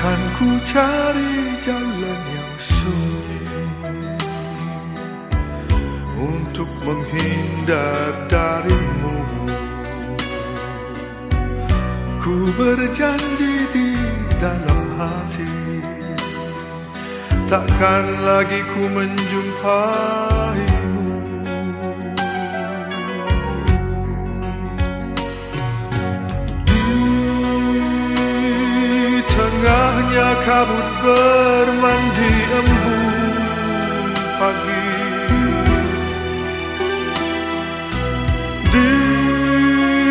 Ku cari jalan yang sunyi Untuk menghindar darimu. Ku berjanji di dalam hati Takkan lagi ku menjumpaimu tengahnya kabut bermandi embun pagi. Dingin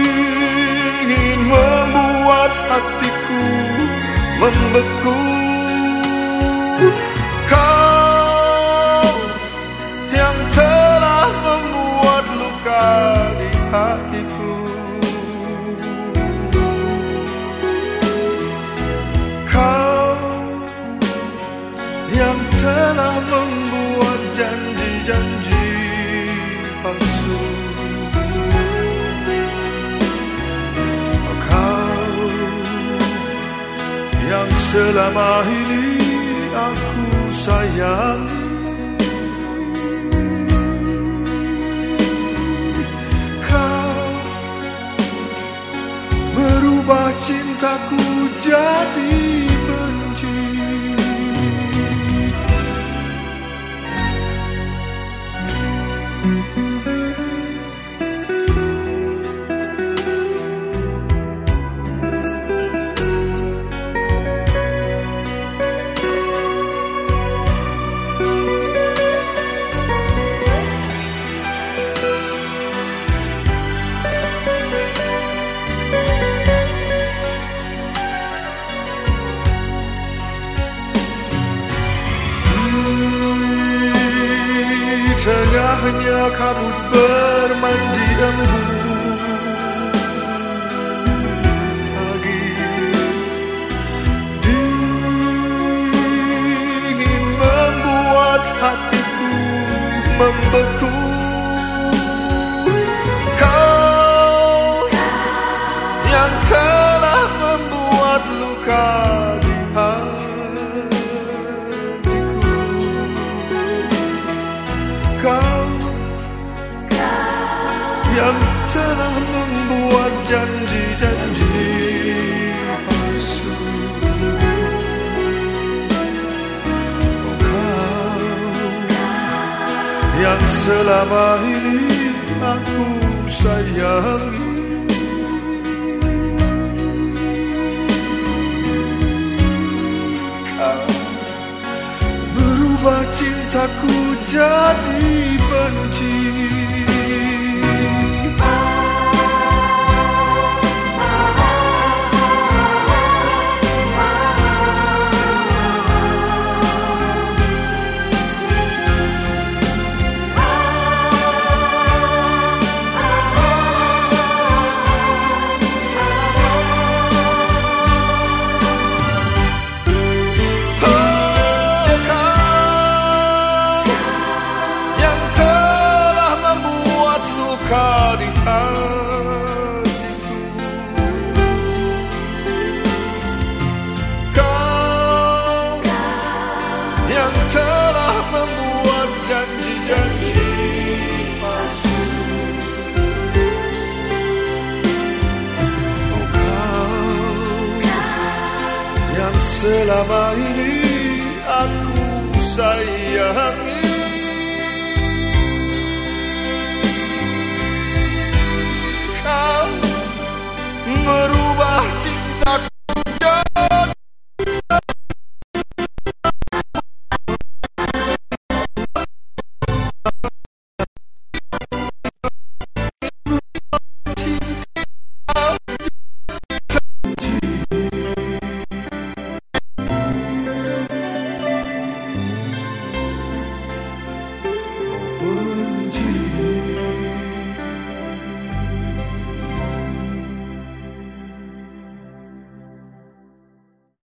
membuat hatiku membeku. Kau yang telah membuat luka di hatiku membuat janji-janji palsu. Kau yang selama ini aku sayangi Kau berubah cintaku jadi tengahnya kabut bermandi embun. Pagi Dingin membuat hatiku membeku yang selama ini aku sayangi. Kau berubah cintaku jadi benci hatiku Kau yang telah membuat janji-janji. Palsu Oh kau yang selama ini aku sayangi Guru